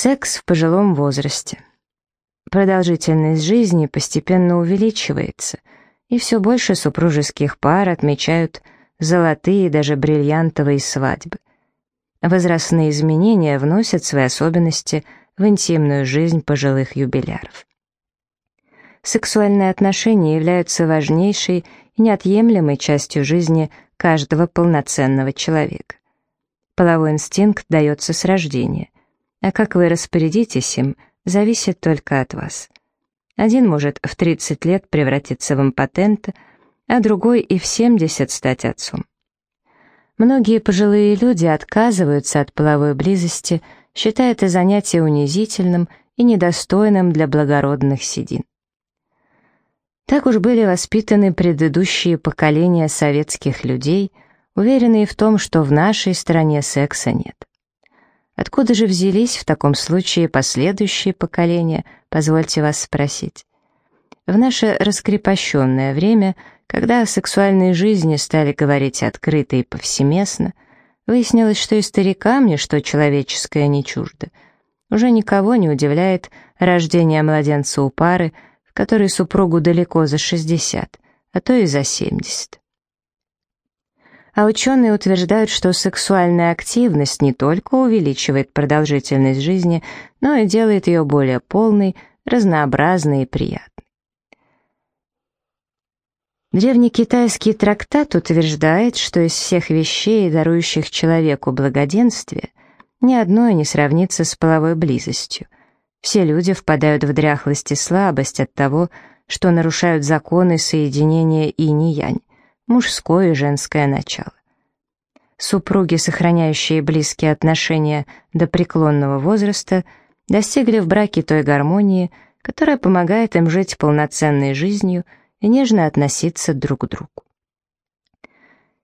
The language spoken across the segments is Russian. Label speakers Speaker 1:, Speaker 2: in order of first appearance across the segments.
Speaker 1: Секс в пожилом возрасте. Продолжительность жизни постепенно увеличивается, и все больше супружеских пар отмечают золотые, даже бриллиантовые свадьбы. Возрастные изменения вносят свои особенности в интимную жизнь пожилых юбиляров. Сексуальные отношения являются важнейшей и неотъемлемой частью жизни каждого полноценного человека. Половой инстинкт дается с рождения, а как вы распорядитесь им, зависит только от вас. Один может в 30 лет превратиться в импотента, а другой и в 70 стать отцом. Многие пожилые люди отказываются от половой близости, считая это занятие унизительным и недостойным для благородных седин. Так уж были воспитаны предыдущие поколения советских людей, уверенные в том, что в нашей стране секса нет. Откуда же взялись в таком случае последующие поколения, позвольте вас спросить? В наше раскрепощенное время, когда о сексуальной жизни стали говорить открыто и повсеместно, выяснилось, что и старикам ничто человеческое не чуждо. Уже никого не удивляет рождение младенца у пары, которой супругу далеко за 60, а то и за 70. А ученые утверждают, что сексуальная активность не только увеличивает продолжительность жизни, но и делает ее более полной, разнообразной и приятной. Древний китайский трактат утверждает, что из всех вещей, дарующих человеку благоденствие, ни одно не сравнится с половой близостью – все люди впадают в дряхлость и слабость от того, что нарушают законы соединения инь-янь, мужское и женское начало. Супруги, сохраняющие близкие отношения до преклонного возраста, достигли в браке той гармонии, которая помогает им жить полноценной жизнью и нежно относиться друг к другу.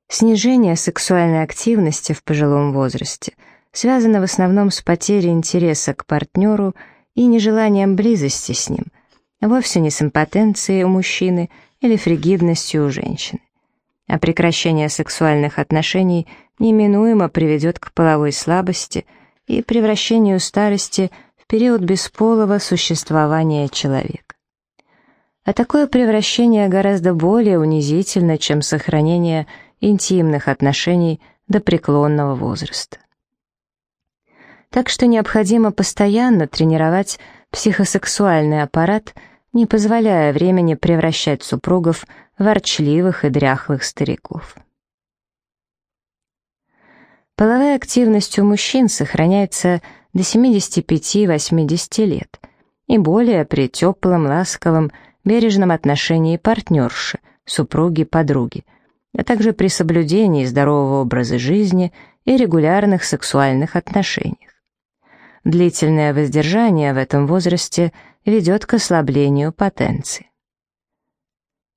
Speaker 1: Снижение сексуальной активности в пожилом возрасте связано в основном с потерей интереса к партнеру – и нежеланием близости с ним, вовсе не с импотенцией у мужчины или фригидностью у женщины. А прекращение сексуальных отношений неминуемо приведет к половой слабости и превращению старости в период бесполого существования человека. А такое превращение гораздо более унизительно, чем сохранение интимных отношений до преклонного возраста. Так что необходимо постоянно тренировать психосексуальный аппарат, не позволяя времени превращать супругов в ворчливых и дряхлых стариков. Половая активность у мужчин сохраняется до 75-80 лет и более при теплом, ласковом, бережном отношении партнерши, супруги, подруги, а также при соблюдении здорового образа жизни и регулярных сексуальных отношениях. Длительное воздержание в этом возрасте ведет к ослаблению потенции.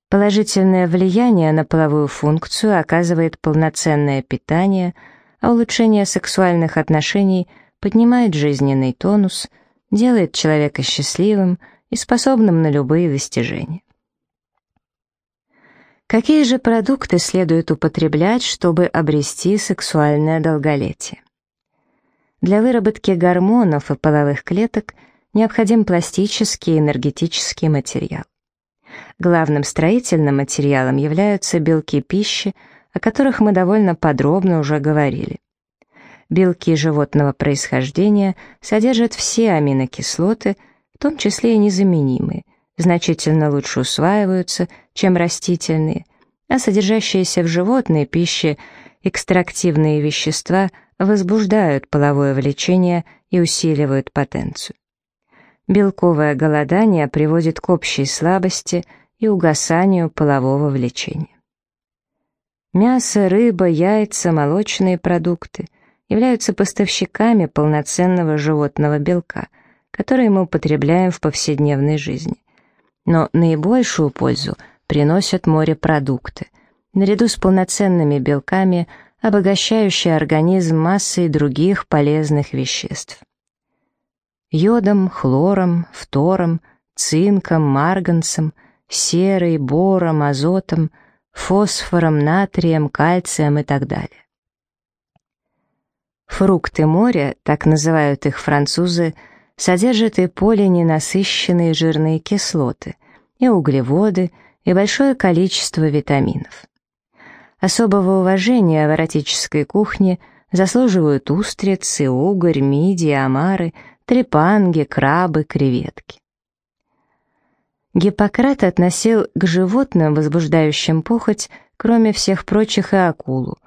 Speaker 1: Положительное влияние на половую функцию оказывает полноценное питание, а улучшение сексуальных отношений поднимает жизненный тонус, делает человека счастливым и способным на любые достижения. Какие же продукты следует употреблять, чтобы обрести сексуальное долголетие? Для выработки гормонов и половых клеток необходим пластический энергетический материал. Главным строительным материалом являются белки пищи, о которых мы довольно подробно уже говорили. Белки животного происхождения содержат все аминокислоты, в том числе и незаменимые, значительно лучше усваиваются, чем растительные, а содержащиеся в животной пище экстрактивные вещества – возбуждают половое влечение и усиливают потенцию. Белковое голодание приводит к общей слабости и угасанию полового влечения. Мясо, рыба, яйца, молочные продукты являются поставщиками полноценного животного белка, который мы употребляем в повседневной жизни. Но наибольшую пользу приносят морепродукты. Наряду с полноценными белками – обогащающая организм массой других полезных веществ. Йодом, хлором, фтором, цинком, марганцем, серой, бором, азотом, фосфором, натрием, кальцием и так далее. Фрукты моря, так называют их французы, содержат и полиненасыщенные жирные кислоты, и углеводы, и большое количество витаминов. Особого уважения в эротической кухне заслуживают устрицы, угорь, мидии, омары, трепанги, крабы, креветки. Гиппократ относил к животным, возбуждающим похоть, кроме всех прочих и акулу.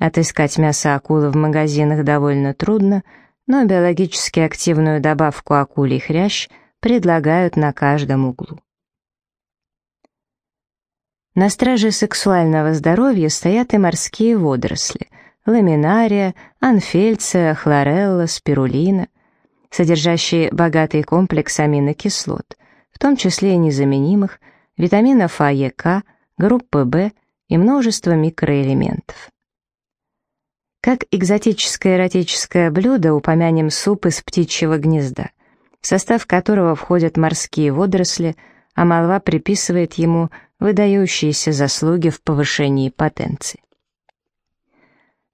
Speaker 1: Отыскать мясо акулы в магазинах довольно трудно, но биологически активную добавку акулий хрящ предлагают на каждом углу. На страже сексуального здоровья стоят и морские водоросли – ламинария, анфельция, хлорелла, спирулина, содержащие богатый комплекс аминокислот, в том числе и незаменимых, витаминов А, Е, К, группы В и множество микроэлементов. Как экзотическое эротическое блюдо упомянем суп из птичьего гнезда, в состав которого входят морские водоросли, а молва приписывает ему выдающиеся заслуги в повышении потенции.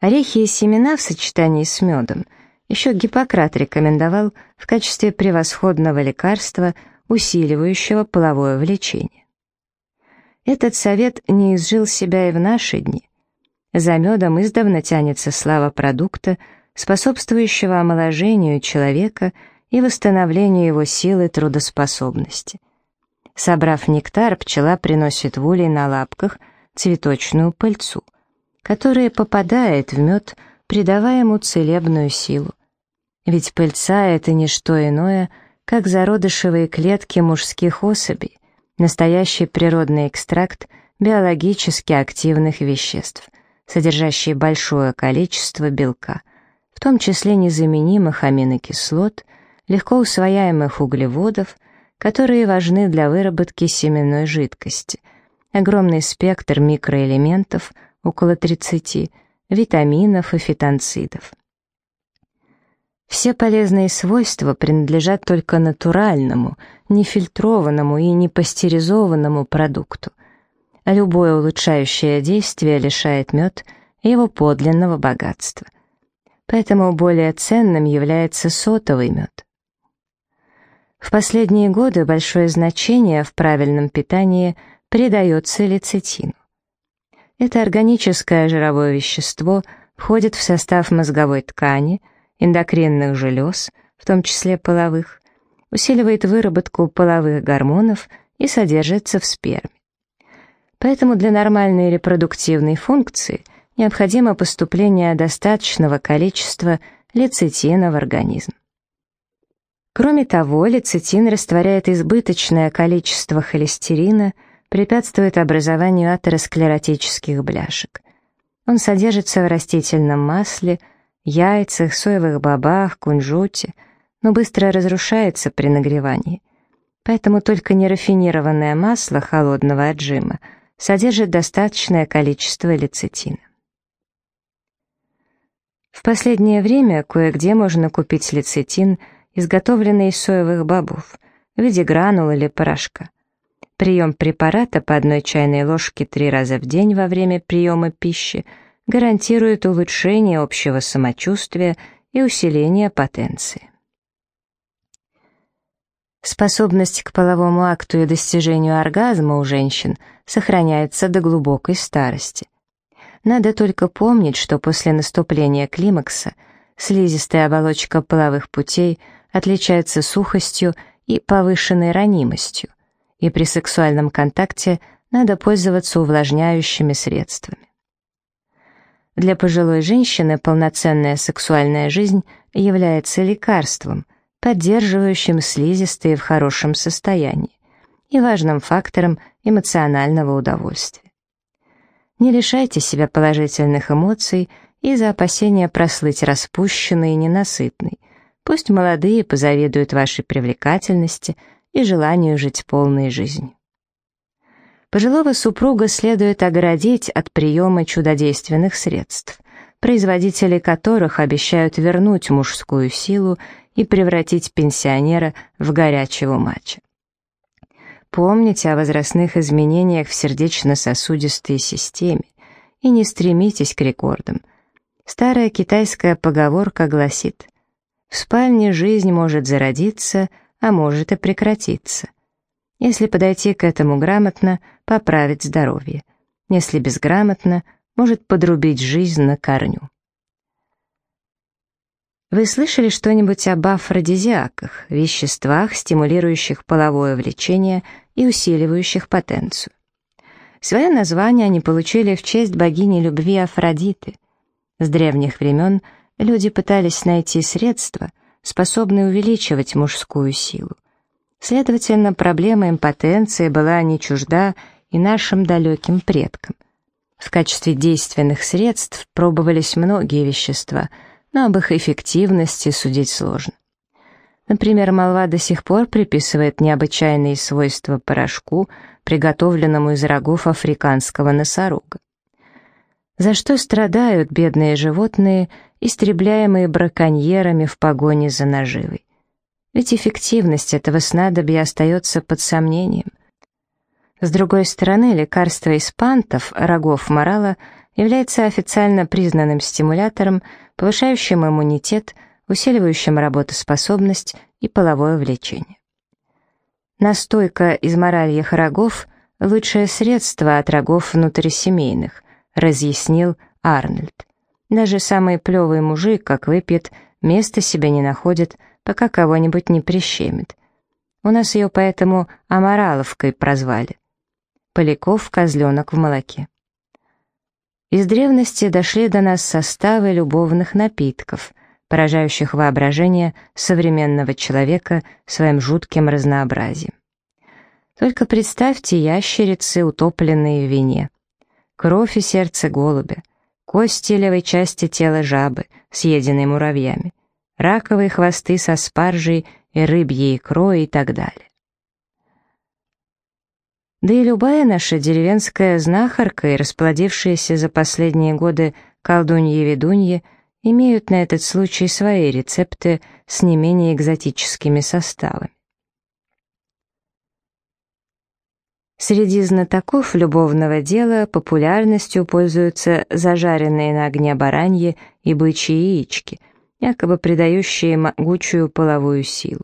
Speaker 1: Орехи и семена в сочетании с медом еще Гиппократ рекомендовал в качестве превосходного лекарства, усиливающего половое влечение. Этот совет не изжил себя и в наши дни. За медом издавна тянется слава продукта, способствующего омоложению человека и восстановлению его силы трудоспособности. Собрав нектар, пчела приносит в улей на лапках цветочную пыльцу, которая попадает в мед, придавая ему целебную силу. Ведь пыльца — это не что иное, как зародышевые клетки мужских особей, настоящий природный экстракт биологически активных веществ, содержащий большое количество белка, в том числе незаменимых аминокислот, легко усвояемых углеводов, которые важны для выработки семенной жидкости, огромный спектр микроэлементов, около 30, витаминов и фитонцидов. Все полезные свойства принадлежат только натуральному, нефильтрованному и непастеризованному продукту. А любое улучшающее действие лишает мед его подлинного богатства. Поэтому более ценным является сотовый мед. В последние годы большое значение в правильном питании придается лецитину. Это органическое жировое вещество входит в состав мозговой ткани, эндокринных желез, в том числе половых, усиливает выработку половых гормонов и содержится в сперме. Поэтому для нормальной репродуктивной функции необходимо поступление достаточного количества лецитина в организм. Кроме того, лецитин растворяет избыточное количество холестерина, препятствует образованию атеросклеротических бляшек. Он содержится в растительном масле, яйцах, соевых бобах, кунжуте, но быстро разрушается при нагревании. Поэтому только нерафинированное масло холодного отжима содержит достаточное количество лецитина. В последнее время кое-где можно купить лецитин – изготовленный из соевых бобов, в виде гранул или порошка. Прием препарата по одной чайной ложке три раза в день во время приема пищи гарантирует улучшение общего самочувствия и усиление потенции. Способность к половому акту и достижению оргазма у женщин сохраняется до глубокой старости. Надо только помнить, что после наступления климакса слизистая оболочка половых путей отличается сухостью и повышенной ранимостью, и при сексуальном контакте надо пользоваться увлажняющими средствами. Для пожилой женщины полноценная сексуальная жизнь является лекарством, поддерживающим слизистые в хорошем состоянии и важным фактором эмоционального удовольствия. Не лишайте себя положительных эмоций из-за опасения прослыть распущенной и ненасытной, Пусть молодые позавидуют вашей привлекательности и желанию жить полной жизнью. Пожилого супруга следует оградить от приема чудодейственных средств, производители которых обещают вернуть мужскую силу и превратить пенсионера в горячего матча. Помните о возрастных изменениях в сердечно-сосудистой системе и не стремитесь к рекордам. Старая китайская поговорка гласит «В спальне жизнь может зародиться, а может и прекратиться». Если подойти к этому грамотно, поправить здоровье. Если безграмотно, может подрубить жизнь на корню. Вы слышали что-нибудь об афродизиаках, веществах, стимулирующих половое влечение и усиливающих потенцию? Свое название они получили в честь богини любви Афродиты. С древних времен люди пытались найти средства, способные увеличивать мужскую силу. Следовательно, проблема импотенции была не чужда и нашим далеким предкам. В качестве действенных средств пробовались многие вещества, но об их эффективности судить сложно. Например, молва до сих пор приписывает необычайные свойства порошку, приготовленному из рогов африканского носорога. За что страдают бедные животные, истребляемые браконьерами в погоне за наживой? Ведь эффективность этого снадобья остается под сомнением. С другой стороны, лекарство из рогов морала, является официально признанным стимулятором, повышающим иммунитет, усиливающим работоспособность и половое влечение. Настойка из моральих рогов – лучшее средство от рогов внутрисемейных, разъяснил Арнольд. Даже самый плевый мужик, как выпьет, места себе не находит – пока кого-нибудь не прищемит. У нас ее поэтому Амораловкой прозвали. Поляков — козленок в молоке. Из древности дошли до нас составы любовных напитков, поражающих воображение современного человека своим жутким разнообразием. Только представьте ящерицы, утопленные в вине, кровь и сердце голубя, кости левой части тела жабы, съеденной муравьями, раковые хвосты со спаржей и рыбьей икрой и так далее. Да и любая наша деревенская знахарка и расплодившиеся за последние годы колдуньи-ведуньи имеют на этот случай свои рецепты с не менее экзотическими составами. Среди знатоков любовного дела популярностью пользуются зажаренные на огне бараньи и бычьи яички – якобы придающие могучую половую силу.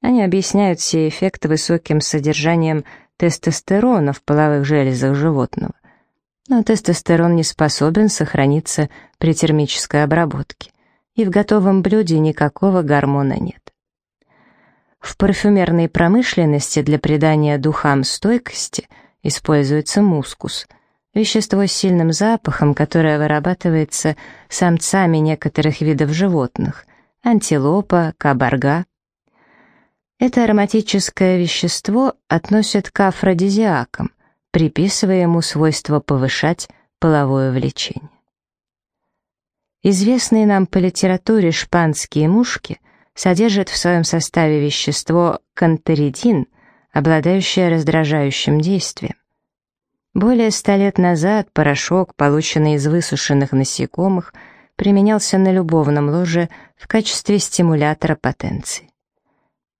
Speaker 1: Они объясняют все эффекты высоким содержанием тестостерона в половых железах животного. Но тестостерон не способен сохраниться при термической обработке, и в готовом блюде никакого гормона нет. В парфюмерной промышленности для придания духам стойкости используется мускус – вещество с сильным запахом, которое вырабатывается самцами некоторых видов животных, антилопа, кабарга. Это ароматическое вещество относят к афродизиакам, приписывая ему свойство повышать половое влечение. Известные нам по литературе шпанские мушки содержат в своем составе вещество кантеридин, обладающее раздражающим действием. Более ста лет назад порошок, полученный из высушенных насекомых, применялся на любовном ложе в качестве стимулятора потенции.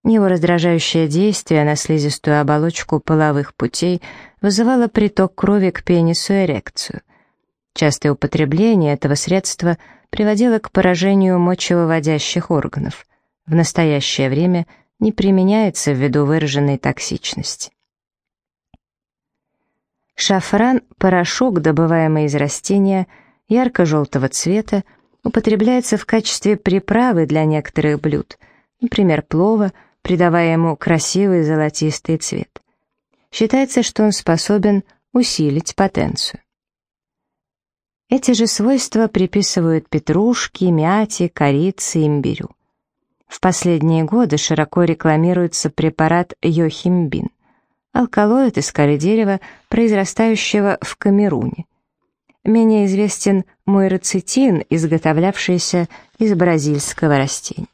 Speaker 1: Его раздражающее действие на слизистую оболочку половых путей вызывало приток крови к пенису и эрекцию. Частое употребление этого средства приводило к поражению мочевыводящих органов. В настоящее время не применяется ввиду выраженной токсичности. Шафран – порошок, добываемый из растения ярко-желтого цвета, употребляется в качестве приправы для некоторых блюд, например, плова, придавая ему красивый золотистый цвет. Считается, что он способен усилить потенцию. Эти же свойства приписывают петрушке, мяте, корице, имбирю. В последние годы широко рекламируется препарат йохимбин алкалоид из коры дерева, произрастающего в Камеруне. Менее известен мойроцитин, изготовлявшийся из бразильского растения.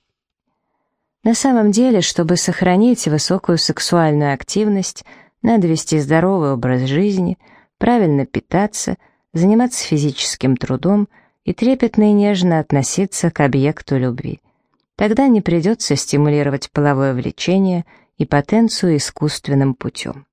Speaker 1: На самом деле, чтобы сохранить высокую сексуальную активность, надо вести здоровый образ жизни, правильно питаться, заниматься физическим трудом и трепетно и нежно относиться к объекту любви. Тогда не придется стимулировать половое влечение и потенцию искусственным путем.